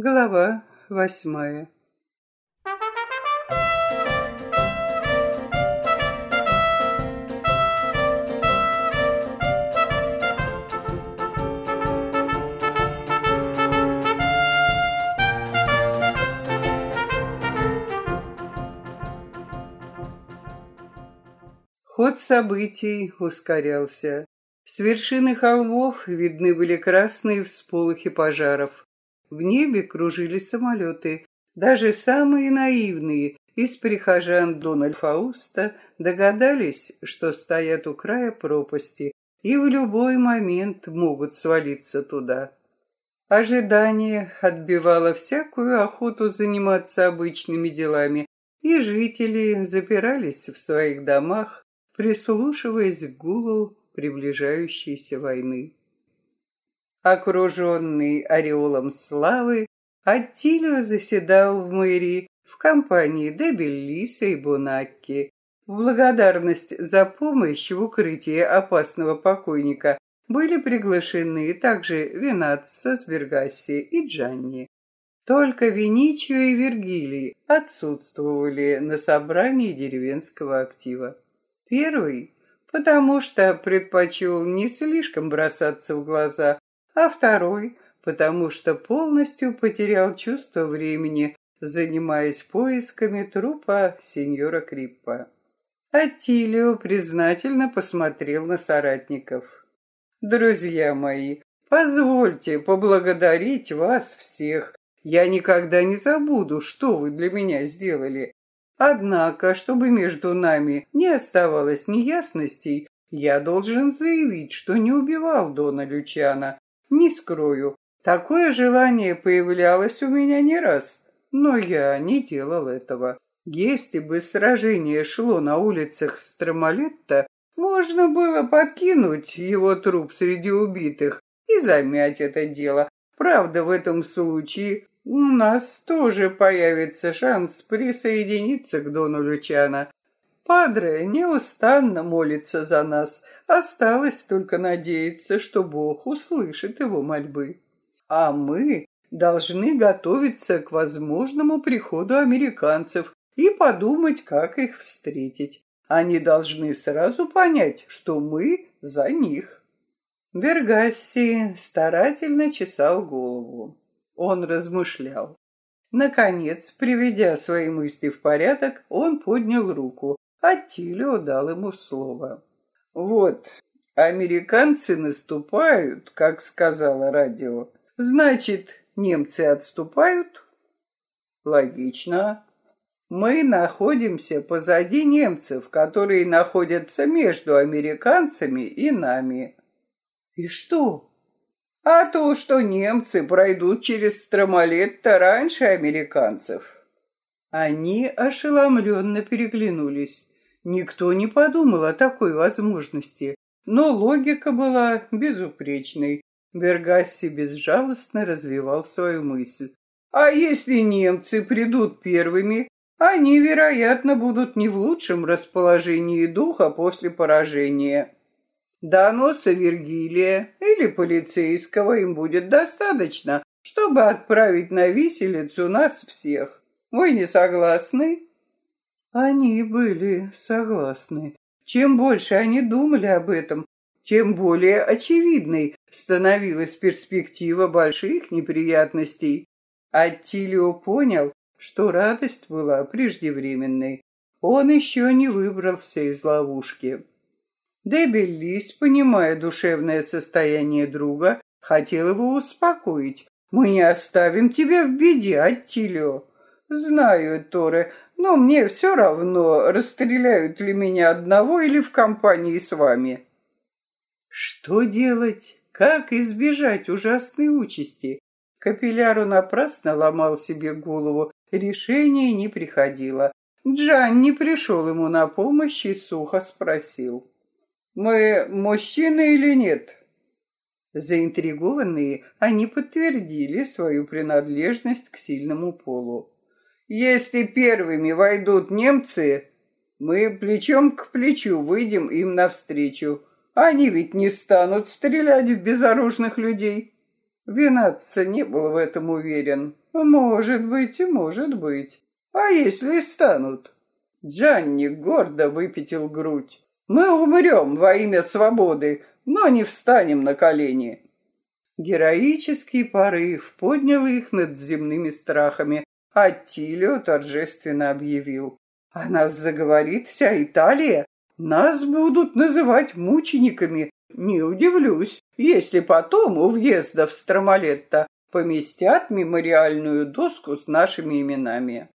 Глава восьмая Ход событий ускорялся. С вершины холмов видны были красные всполохи пожаров. В небе кружили самолеты. Даже самые наивные из прихожан Дона Фауста догадались, что стоят у края пропасти и в любой момент могут свалиться туда. Ожидание отбивало всякую охоту заниматься обычными делами, и жители запирались в своих домах, прислушиваясь к гулу приближающейся войны. Окруженный ореолом славы, Аттилио заседал в мэрии в компании Дебеллиса и Бонакки. В благодарность за помощь в укрытии опасного покойника были приглашены также Венацио с Бергасси и Джанни. Только Веничио и Вергилий отсутствовали на собрании деревенского актива. Первый, потому что предпочел не слишком бросаться в глаза, а второй, потому что полностью потерял чувство времени, занимаясь поисками трупа сеньора Криппа. Аттилио признательно посмотрел на соратников. «Друзья мои, позвольте поблагодарить вас всех. Я никогда не забуду, что вы для меня сделали. Однако, чтобы между нами не оставалось неясностей, я должен заявить, что не убивал Дона Лючана, не скрою, такое желание появлялось у меня не раз, но я не делал этого. Если бы сражение шло на улицах Стромалетта, можно было покинуть его труп среди убитых и замять это дело. Правда, в этом случае у нас тоже появится шанс присоединиться к Дону Лючана. Падре неустанно молится за нас. Осталось только надеяться, что Бог услышит его мольбы. А мы должны готовиться к возможному приходу американцев и подумать, как их встретить. Они должны сразу понять, что мы за них. Бергасси старательно чесал голову. Он размышлял. Наконец, приведя свои мысли в порядок, он поднял руку. Аттилио дал ему слово. «Вот, американцы наступают, как сказала радио. Значит, немцы отступают?» «Логично. Мы находимся позади немцев, которые находятся между американцами и нами». «И что?» «А то, что немцы пройдут через Стромалетто раньше американцев». Они ошеломленно переглянулись. Никто не подумал о такой возможности, но логика была безупречной. Бергасси безжалостно развивал свою мысль. А если немцы придут первыми, они, вероятно, будут не в лучшем расположении духа после поражения. Доноса Вергилия или полицейского им будет достаточно, чтобы отправить на виселицу нас всех. Вы не согласны? Они были согласны. Чем больше они думали об этом, тем более очевидной становилась перспектива больших неприятностей. Аттилио понял, что радость была преждевременной. Он еще не выбрался из ловушки. Дебеллис, понимая душевное состояние друга, хотел его успокоить. «Мы не оставим тебя в беде, Аттилио». «Знаю, Торе, но мне все равно, расстреляют ли меня одного или в компании с вами. Что делать? Как избежать ужасной участи? Капилляру напрасно ломал себе голову, решение не приходило. Джан не пришел ему на помощь и сухо спросил. «Мы мужчины или нет?» Заинтригованные, они подтвердили свою принадлежность к сильному полу. Если первыми войдут немцы, мы плечом к плечу выйдем им навстречу. Они ведь не станут стрелять в безоружных людей. Винатца не был в этом уверен. Может быть, может быть. А если станут? Джанни гордо выпятил грудь. Мы умрем во имя свободы, но не встанем на колени. Героический порыв поднял их над земными страхами, а Тилио торжественно объявил. «А нас заговорит вся Италия, нас будут называть мучениками. Не удивлюсь, если потом у въезда в Стромалетто поместят мемориальную доску с нашими именами».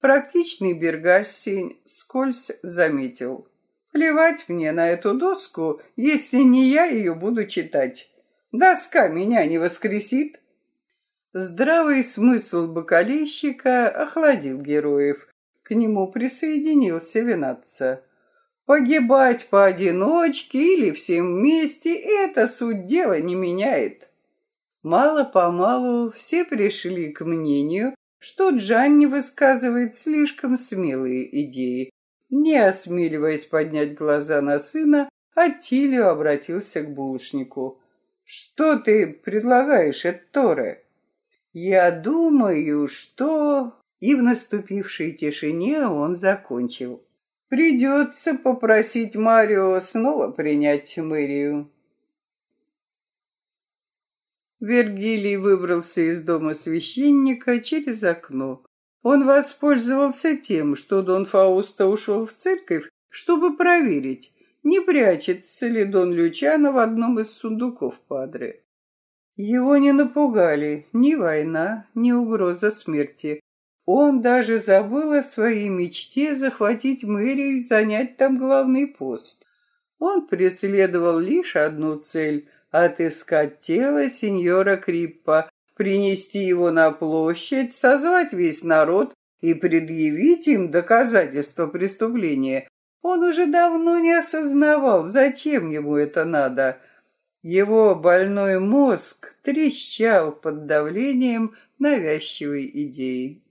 Практичный Бергасси скользь заметил. «Плевать мне на эту доску, если не я ее буду читать. Доска меня не воскресит». Здравый смысл бокалейщика охладил героев. К нему присоединился Винатца. Погибать поодиночке или всем вместе — это суть дела не меняет. Мало-помалу все пришли к мнению, что Джанни высказывает слишком смелые идеи. Не осмеливаясь поднять глаза на сына, Аттилио обратился к булочнику. «Что ты предлагаешь, Этторе?» «Я думаю, что...» И в наступившей тишине он закончил. Придется попросить Марио снова принять мэрию. Вергилий выбрался из дома священника через окно. Он воспользовался тем, что Дон Фауста ушел в церковь, чтобы проверить, не прячется ли Дон Лючано в одном из сундуков Падре. Его не напугали ни война, ни угроза смерти. Он даже забыл о своей мечте захватить мэрию и занять там главный пост. Он преследовал лишь одну цель — отыскать тело сеньора Криппа, принести его на площадь, созвать весь народ и предъявить им доказательства преступления. Он уже давно не осознавал, зачем ему это надо. Его больной мозг трещал под давлением навязчивой идеи.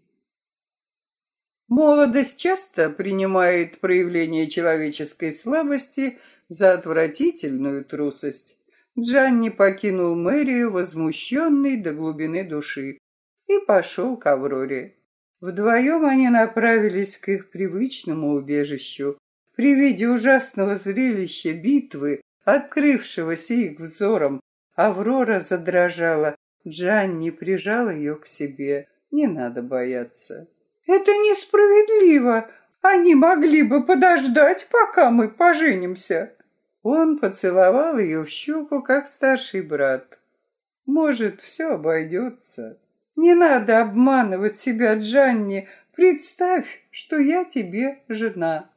Молодость часто принимает проявление человеческой слабости за отвратительную трусость. Джанни покинул мэрию, возмущенный до глубины души, и пошел к Авроре. Вдвоем они направились к их привычному убежищу. При виде ужасного зрелища битвы, открывшегося их взором, Аврора задрожала. Джанни прижал ее к себе. Не надо бояться. Это несправедливо. Они могли бы подождать, пока мы поженимся. Он поцеловал ее в щеку, как старший брат. Может, все обойдется. Не надо обманывать себя, Джанни. Представь, что я тебе жена.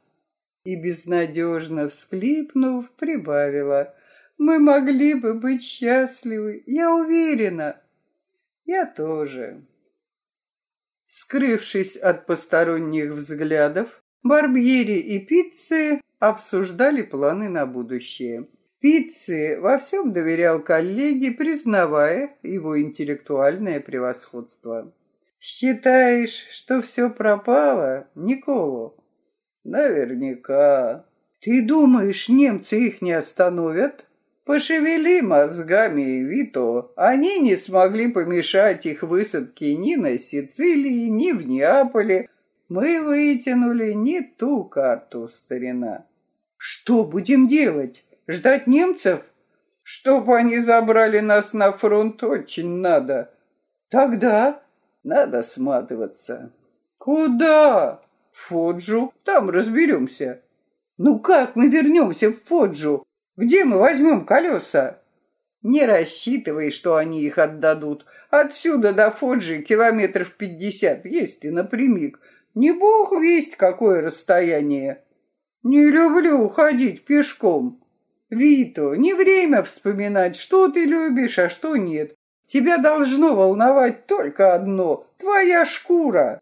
И безнадежно всклипнув, прибавила. Мы могли бы быть счастливы, я уверена. Я тоже. Скрывшись от посторонних взглядов, Барбьери и Пиццы обсуждали планы на будущее. Пиццы во всем доверял коллеге, признавая его интеллектуальное превосходство. «Считаешь, что все пропало, Николу?» «Наверняка». «Ты думаешь, немцы их не остановят?» Пошевели мозгами, Вито. Они не смогли помешать их высадке ни на Сицилии, ни в Неаполе. Мы вытянули не ту карту, старина. Что будем делать? Ждать немцев? Чтоб они забрали нас на фронт, очень надо. Тогда надо сматываться. Куда? Фоджу. Там разберемся. Ну как мы вернемся в Фоджу? Где мы возьмем колеса? Не рассчитывай, что они их отдадут. Отсюда до Фоджи километров пятьдесят, есть и напрямик. Не бог весть, какое расстояние. Не люблю ходить пешком. Вито, не время вспоминать, что ты любишь, а что нет. Тебя должно волновать только одно — твоя шкура.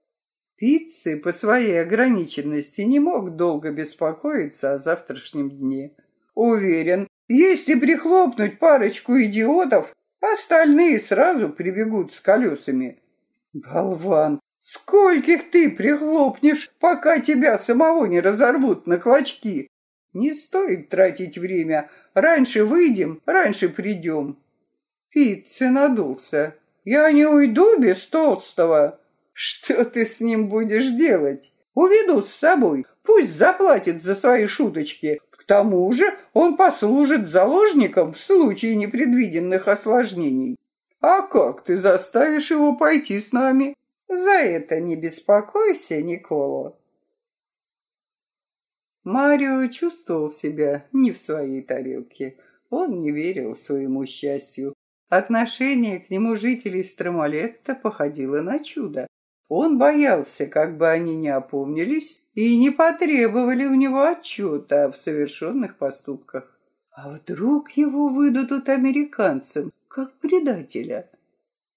Пиццы по своей ограниченности не мог долго беспокоиться о завтрашнем дне. Уверен, если прихлопнуть парочку идиотов, остальные сразу прибегут с колесами. Болван, скольких ты прихлопнешь, пока тебя самого не разорвут на клочки? Не стоит тратить время. Раньше выйдем, раньше придем. Пиццы надулся. Я не уйду без толстого. Что ты с ним будешь делать? Уведу с собой. Пусть заплатит за свои шуточки. К тому же он послужит заложником в случае непредвиденных осложнений. А как ты заставишь его пойти с нами? За это не беспокойся, Никола. Марио чувствовал себя не в своей тарелке. Он не верил своему счастью. Отношение к нему жителей Стромалетта походило на чудо. Он боялся, как бы они не опомнились и не потребовали у него отчета в совершенных поступках. А вдруг его выдадут американцам, как предателя?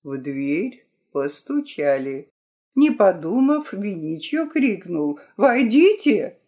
В дверь постучали. Не подумав, Виничьо крикнул «Войдите!»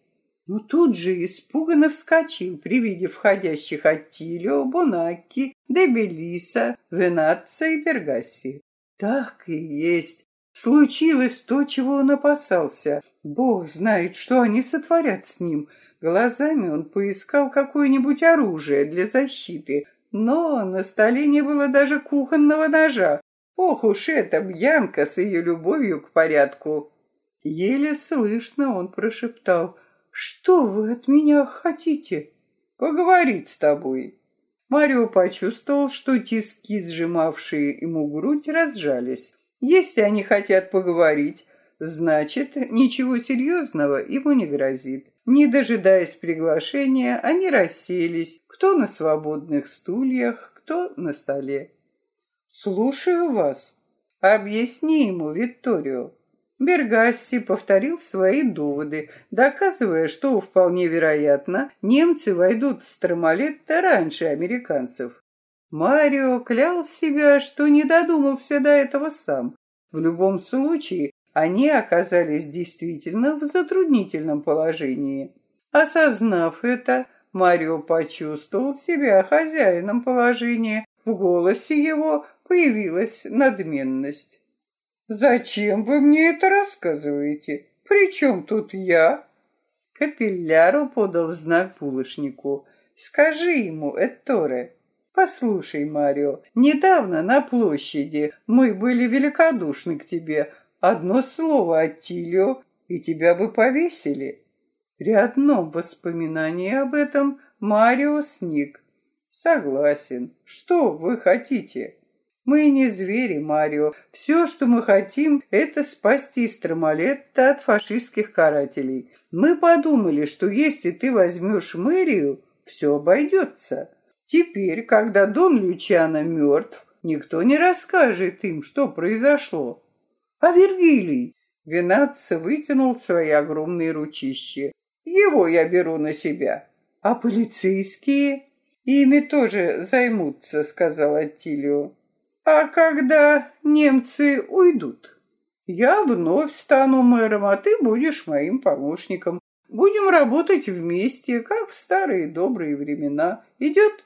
Но тут же испуганно вскочил при виде входящих Аттилио, Бонакки, Дебелиса, Венатца и Пергасси. Так и есть. Случилось то, чего он опасался. Бог знает, что они сотворят с ним. Глазами он поискал какое-нибудь оружие для защиты, но на столе не было даже кухонного ножа. Ох уж эта Бьянка с ее любовью к порядку! Еле слышно он прошептал «Что вы от меня хотите?» «Поговорить с тобой». Марио почувствовал, что тиски, сжимавшие ему грудь, разжались. Если они хотят поговорить, значит, ничего серьезного ему не грозит. Не дожидаясь приглашения, они расселись, кто на свободных стульях, кто на столе. «Слушаю вас. Объясни ему, Викторио». Бергасси повторил свои доводы, доказывая, что вполне вероятно, немцы войдут в Стромалетто раньше американцев. Марио клял себя, что не додумался до этого сам. В любом случае, они оказались действительно в затруднительном положении. Осознав это, Марио почувствовал себя хозяином положения. В голосе его появилась надменность. «Зачем вы мне это рассказываете? При чем тут я?» Капилляру подал знак булочнику. «Скажи ему, Этторе». «Послушай, Марио, недавно на площади мы были великодушны к тебе. Одно слово от Тилио, и тебя бы повесили». При одном воспоминании об этом Марио сник. «Согласен. Что вы хотите?» Мы не звери, Марио. Все, что мы хотим, это спасти Стромалетто от фашистских карателей. Мы подумали, что если ты возьмешь мэрию, все обойдется. Теперь, когда Дон Лючано мертв, никто не расскажет им, что произошло. А Вергилий? Венатца вытянул свои огромные ручища. Его я беру на себя. А полицейские? Ими тоже займутся, сказал Аттилио. А когда немцы уйдут, я вновь стану мэром, а ты будешь моим помощником. Будем работать вместе, как в старые добрые времена. Идет?»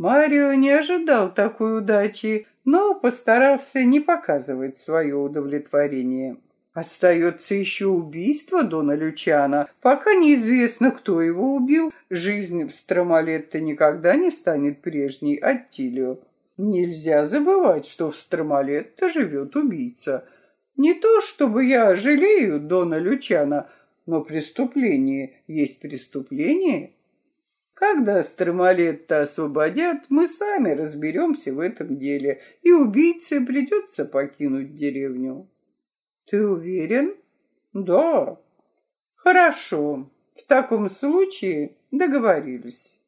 Марио не ожидал такой удачи, но постарался не показывать свое удовлетворение. Остается еще убийство Дона Лючана. Пока неизвестно, кто его убил, жизнь в Стромалетто никогда не станет прежней Аттилио. Нельзя забывать, что в Стромалетто живет убийца. Не то, чтобы я жалею Дона Лючана, но преступление есть преступление. Когда Стромалетто освободят, мы сами разберемся в этом деле, и убийце придется покинуть деревню. Ты уверен? Да. Хорошо. В таком случае договорились.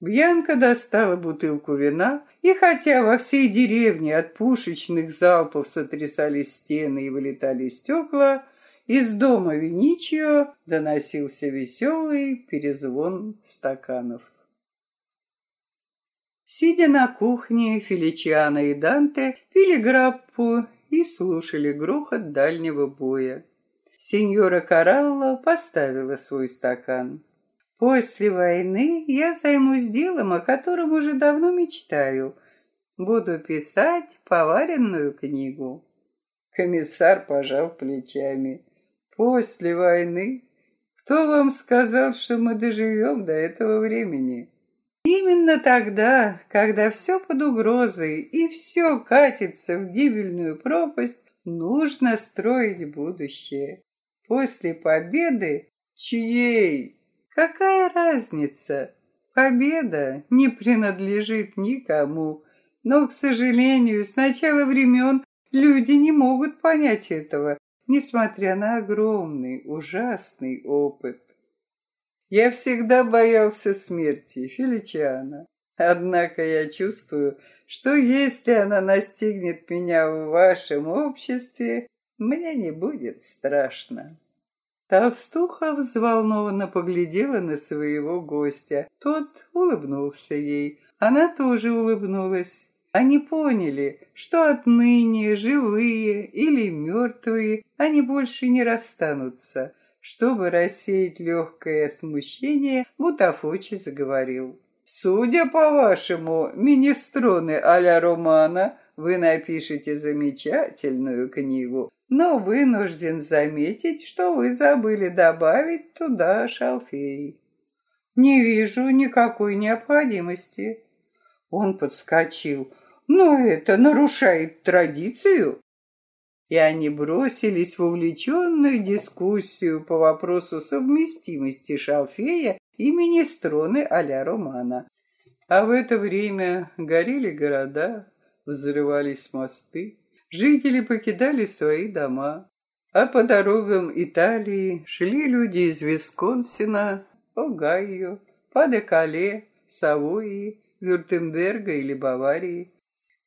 Бьянка достала бутылку вина, и хотя во всей деревне от пушечных залпов сотрясались стены и вылетали стекла, из дома Виничио доносился веселый перезвон стаканов. Сидя на кухне, Феличиано и Данте пили граппу и слушали грохот дальнего боя. Сеньора Каралло поставила свой стакан. После войны я займусь делом, о котором уже давно мечтаю. Буду писать поваренную книгу. Комиссар пожал плечами. После войны? Кто вам сказал, что мы доживем до этого времени? Именно тогда, когда все под угрозой и все катится в гибельную пропасть, нужно строить будущее. После победы чьей? Какая разница? Победа не принадлежит никому. Но, к сожалению, с начала времен люди не могут понять этого, несмотря на огромный, ужасный опыт. Я всегда боялся смерти, Феличиана. Однако я чувствую, что если она настигнет меня в вашем обществе, мне не будет страшно. Толстуха взволнованно поглядела на своего гостя. Тот улыбнулся ей. Она тоже улыбнулась. Они поняли, что отныне живые или мертвые они больше не расстанутся. Чтобы рассеять легкое смущение, Бутафочи заговорил. «Судя по вашему, министроны а-ля Романа, вы напишете замечательную книгу, но вынужден заметить, что вы забыли добавить туда шалфей». «Не вижу никакой необходимости». Он подскочил. «Но это нарушает традицию» и они бросились в увлеченную дискуссию по вопросу совместимости шалфея и министроны а-ля Романа. А в это время горели города, взрывались мосты, жители покидали свои дома, а по дорогам Италии шли люди из Висконсина, Огайо, Падекале, Савойи, Вюртемберга или Баварии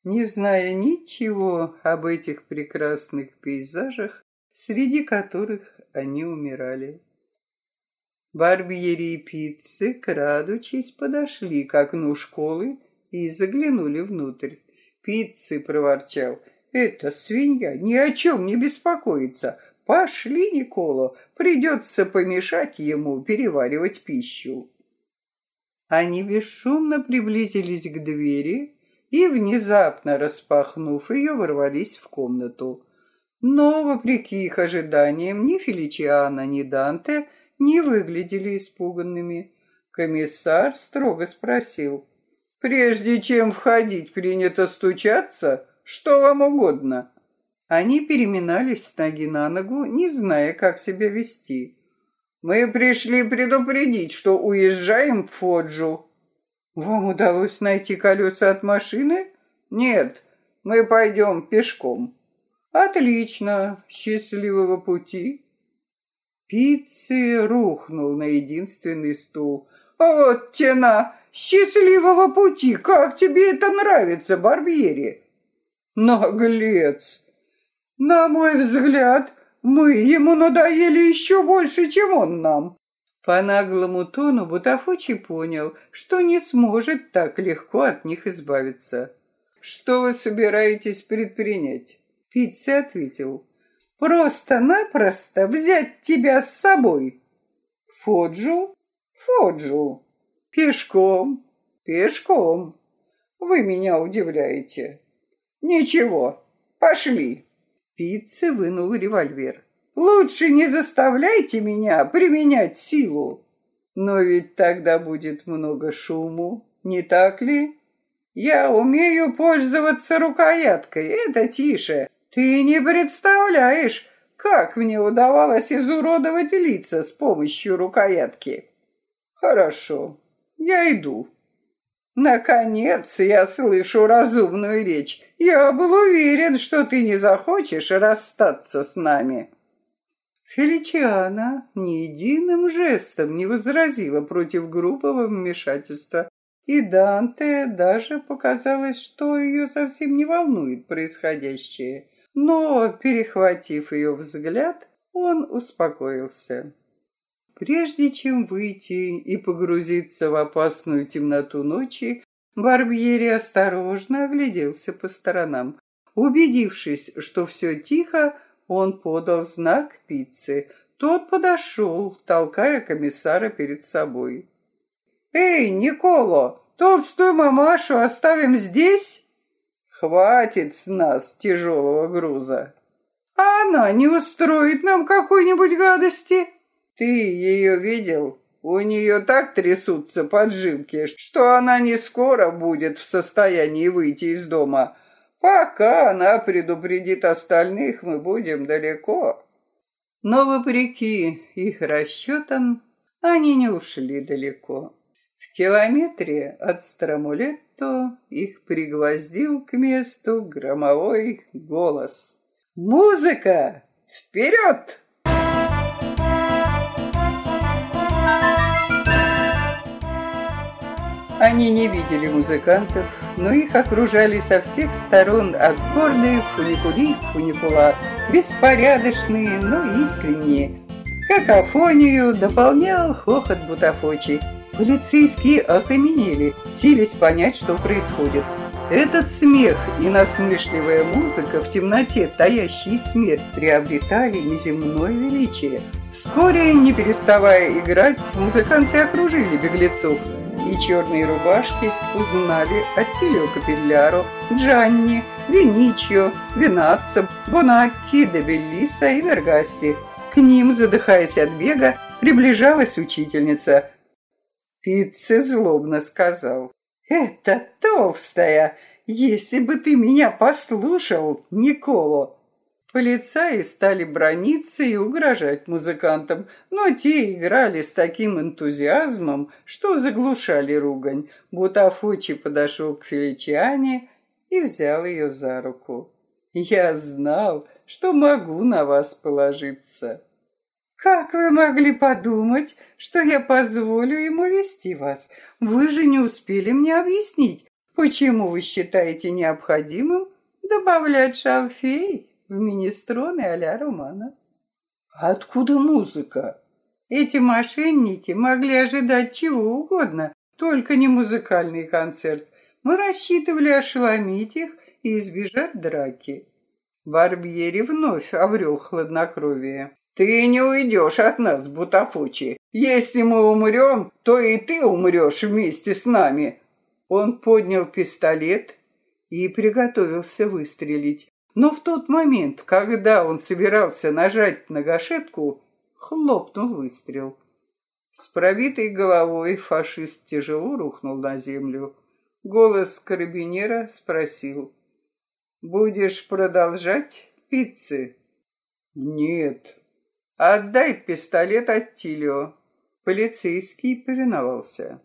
не зная ничего об этих прекрасных пейзажах, среди которых они умирали. Барбьери и пиццы, крадучись, подошли к окну школы и заглянули внутрь. Пиццы проворчал. «Эта свинья ни о чем не беспокоится. Пошли, Николо, придется помешать ему переваривать пищу». Они бесшумно приблизились к двери, и, внезапно распахнув ее, ворвались в комнату. Но, вопреки их ожиданиям, ни Феличиана, ни Данте не выглядели испуганными. Комиссар строго спросил, «Прежде чем входить, принято стучаться? Что вам угодно?» Они переминались с ноги на ногу, не зная, как себя вести. «Мы пришли предупредить, что уезжаем в Фоджу», вам удалось найти колеса от машины? Нет, мы пойдем пешком. Отлично, счастливого пути. Пиццы рухнул на единственный стул. Вот тена, счастливого пути, как тебе это нравится, Барбьери? Наглец! На мой взгляд, мы ему надоели еще больше, чем он нам. По наглому тону Бутафочи понял, что не сможет так легко от них избавиться. «Что вы собираетесь предпринять?» Питти ответил. «Просто-напросто взять тебя с собой». «Фоджу?» «Фоджу». «Пешком?» «Пешком». «Вы меня удивляете». «Ничего, пошли». Питти вынул револьвер. Лучше не заставляйте меня применять силу. Но ведь тогда будет много шуму, не так ли? Я умею пользоваться рукояткой, это тише. Ты не представляешь, как мне удавалось изуродовать лица с помощью рукоятки. Хорошо, я иду. Наконец я слышу разумную речь. Я был уверен, что ты не захочешь расстаться с нами. Феличиана ни единым жестом не возразила против группового вмешательства, и Данте даже показалось, что ее совсем не волнует происходящее. Но, перехватив ее взгляд, он успокоился. Прежде чем выйти и погрузиться в опасную темноту ночи, Барбьери осторожно огляделся по сторонам. Убедившись, что все тихо, он подал знак пиццы. Тот подошел, толкая комиссара перед собой. «Эй, Николо, толстую мамашу оставим здесь?» «Хватит с нас тяжелого груза». «А она не устроит нам какой-нибудь гадости?» «Ты ее видел? У нее так трясутся поджилки, что она не скоро будет в состоянии выйти из дома. Пока она предупредит остальных, мы будем далеко. Но вопреки их расчетам, они не ушли далеко. В километре от Страмулетто их пригвоздил к месту громовой голос. «Музыка! Вперед!» Они не видели музыкантов, но их окружали со всех сторон аккорды фуникули, фуникула, беспорядочные, но искренние. Какофонию дополнял хохот бутафочи. Полицейские окаменели, сились понять, что происходит. Этот смех и насмешливая музыка в темноте, таящие смерть, приобретали неземное величие. Вскоре, не переставая играть, музыканты окружили беглецов – и черные рубашки узнали Аттилио Капилляро, Джанни, Виничио, Винаццо, Бонакки, Дебеллиса и Вергасси. К ним, задыхаясь от бега, приближалась учительница. Пицце злобно сказал. «Это толстая! Если бы ты меня послушал, Николо!» Полицаи стали брониться и угрожать музыкантам, но те играли с таким энтузиазмом, что заглушали ругань. Бутафучи подошел к Феличиане и взял ее за руку. «Я знал, что могу на вас положиться». «Как вы могли подумать, что я позволю ему вести вас? Вы же не успели мне объяснить, почему вы считаете необходимым добавлять шалфей?» В министроны а-ля Романа. Откуда музыка? Эти мошенники могли ожидать чего угодно, только не музыкальный концерт. Мы рассчитывали ошеломить их и избежать драки. Барбьери вновь обрел хладнокровие. «Ты не уйдешь от нас, Бутафучи. Если мы умрем, то и ты умрешь вместе с нами». Он поднял пистолет и приготовился выстрелить. Но в тот момент, когда он собирался нажать на гашетку, хлопнул выстрел. С пробитой головой фашист тяжело рухнул на землю. Голос карабинера спросил. «Будешь продолжать пиццы?» «Нет». «Отдай пистолет Аттилио». Полицейский повиновался.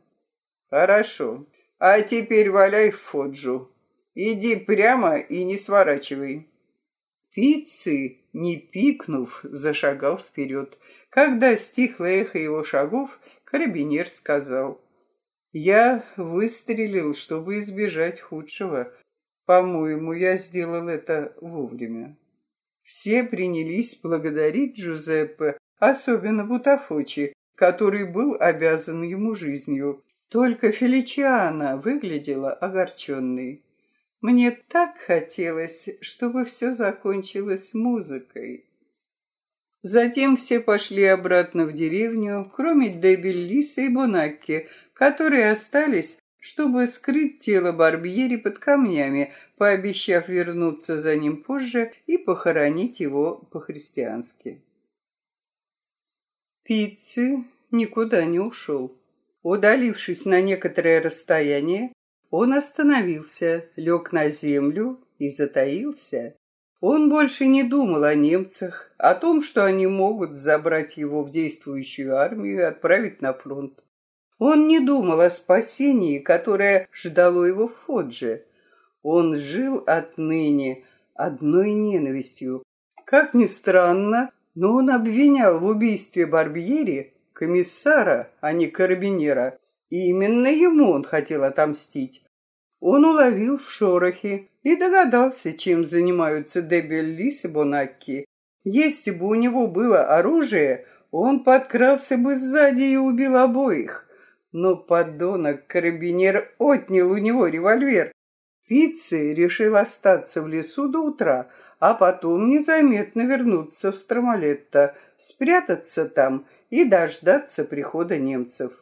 «Хорошо. А теперь валяй в Фоджу. Иди прямо и не сворачивай. Пиццы, не пикнув, зашагал вперед. Когда стихло эхо его шагов, карабинер сказал. Я выстрелил, чтобы избежать худшего. По-моему, я сделал это вовремя. Все принялись благодарить Джузеппе, особенно Бутафочи, который был обязан ему жизнью. Только Феличиана выглядела огорченной. Мне так хотелось, чтобы все закончилось музыкой. Затем все пошли обратно в деревню, кроме Дебеллиса и Бонакки, которые остались, чтобы скрыть тело Барбьери под камнями, пообещав вернуться за ним позже и похоронить его по-христиански. Пиццы никуда не ушел. Удалившись на некоторое расстояние, он остановился, лег на землю и затаился. Он больше не думал о немцах, о том, что они могут забрать его в действующую армию и отправить на фронт. Он не думал о спасении, которое ждало его в Фодже. Он жил отныне одной ненавистью. Как ни странно, но он обвинял в убийстве Барбьери комиссара, а не карабинера, именно ему он хотел отомстить. Он уловил шорохи и догадался, чем занимаются Дебеллис и Бонакки. Если бы у него было оружие, он подкрался бы сзади и убил обоих. Но подонок-карабинер отнял у него револьвер. Пицци решил остаться в лесу до утра, а потом незаметно вернуться в Стромалетто, спрятаться там и дождаться прихода немцев.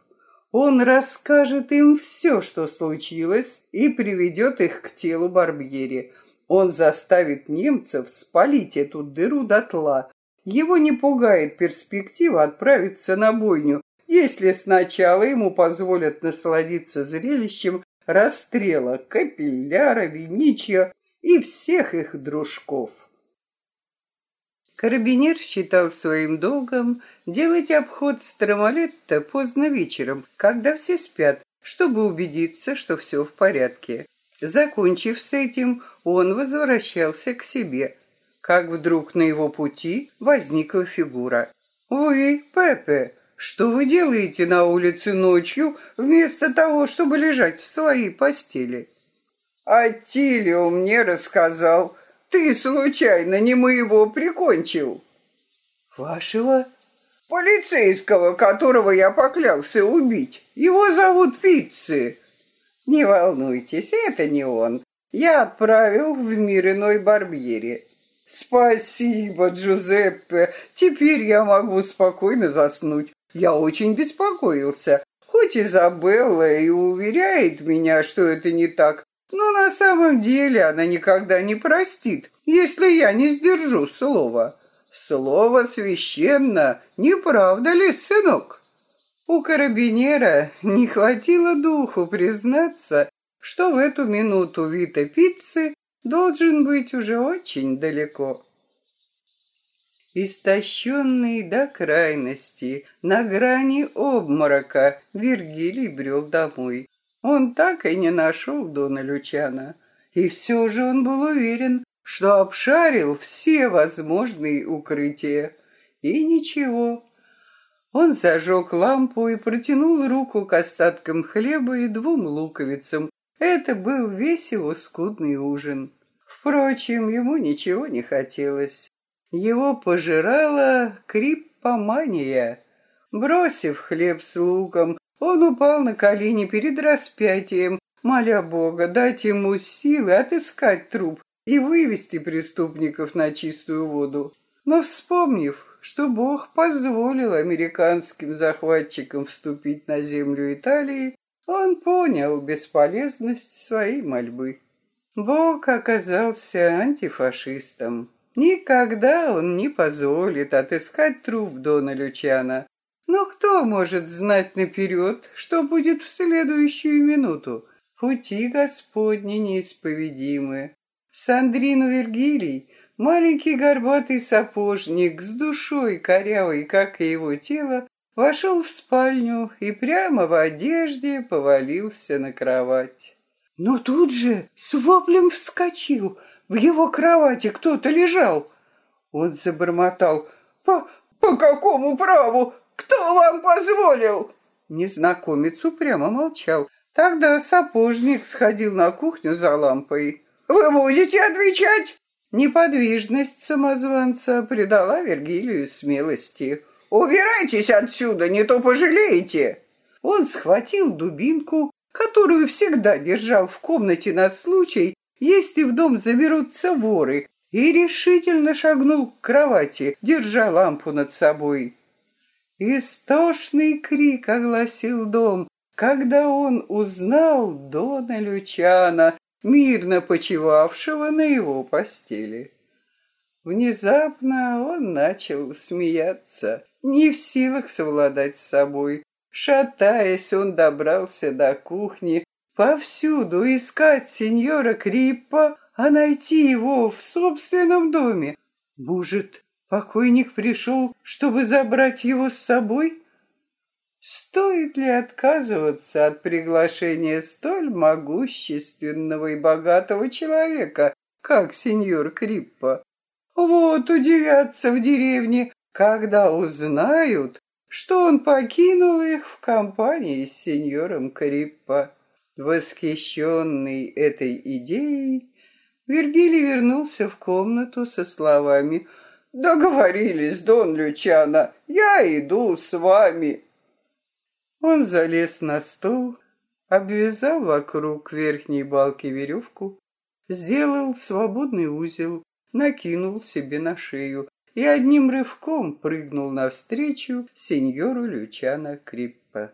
Он расскажет им все, что случилось, и приведет их к телу Барбьери. Он заставит немцев спалить эту дыру дотла. Его не пугает перспектива отправиться на бойню, если сначала ему позволят насладиться зрелищем расстрела Капилляра, Виничья и всех их дружков. Карабинер считал своим долгом делать обход Стромалетта поздно вечером, когда все спят, чтобы убедиться, что все в порядке. Закончив с этим, он возвращался к себе, как вдруг на его пути возникла фигура. «Вы, Пепе, что вы делаете на улице ночью, вместо того, чтобы лежать в своей постели?» «Атилио мне рассказал, ты случайно не моего прикончил?» «Вашего?» «Полицейского, которого я поклялся убить. Его зовут Пиццы». «Не волнуйтесь, это не он. Я отправил в мир иной Барбьере. Спасибо, Джузеппе. Теперь я могу спокойно заснуть. Я очень беспокоился. Хоть Изабелла и уверяет меня, что это не так, но на самом деле она никогда не простит, если я не сдержу слова. Слово священно, не правда ли, сынок? У карабинера не хватило духу признаться, что в эту минуту Вита Пиццы должен быть уже очень далеко. Истощенный до крайности, на грани обморока, Вергилий брел домой. Он так и не нашел Дона Лючана. И все же он был уверен, что обшарил все возможные укрытия. И ничего. Он зажег лампу и протянул руку к остаткам хлеба и двум луковицам. Это был весь его скудный ужин. Впрочем, ему ничего не хотелось. Его пожирала криппомания. Бросив хлеб с луком, он упал на колени перед распятием, моля Бога дать ему силы отыскать труп и вывести преступников на чистую воду. Но вспомнив, что Бог позволил американским захватчикам вступить на землю Италии, он понял бесполезность своей мольбы. Бог оказался антифашистом. Никогда он не позволит отыскать труп Дона Лючана, но кто может знать наперед, что будет в следующую минуту? Пути Господни неисповедимы. Сандрину Вергилий, маленький горбатый сапожник с душой корявой, как и его тело, вошел в спальню и прямо в одежде повалился на кровать. Но тут же с воплем вскочил. В его кровати кто-то лежал. Он забормотал. «По, по какому праву? Кто вам позволил?» Незнакомец упрямо молчал. Тогда сапожник сходил на кухню за лампой. «Вы будете отвечать?» Неподвижность самозванца придала Вергилию смелости. «Убирайтесь отсюда, не то пожалеете!» Он схватил дубинку, которую всегда держал в комнате на случай, если в дом заберутся воры, и решительно шагнул к кровати, держа лампу над собой. Истошный крик огласил дом, когда он узнал Дона Лючана, мирно почивавшего на его постели. Внезапно он начал смеяться, не в силах совладать с собой. Шатаясь, он добрался до кухни, повсюду искать сеньора Криппа, а найти его в собственном доме. Может, Покойник пришел, чтобы забрать его с собой? Стоит ли отказываться от приглашения столь могущественного и богатого человека, как сеньор Криппа? Вот удивятся в деревне, когда узнают, что он покинул их в компании с сеньором Криппа. Восхищенный этой идеей, Вергилий вернулся в комнату со словами Договорились, Дон Лючана, я иду с вами. Он залез на стол, обвязал вокруг верхней балки веревку, сделал свободный узел, накинул себе на шею и одним рывком прыгнул навстречу сеньору Лючана Криппа.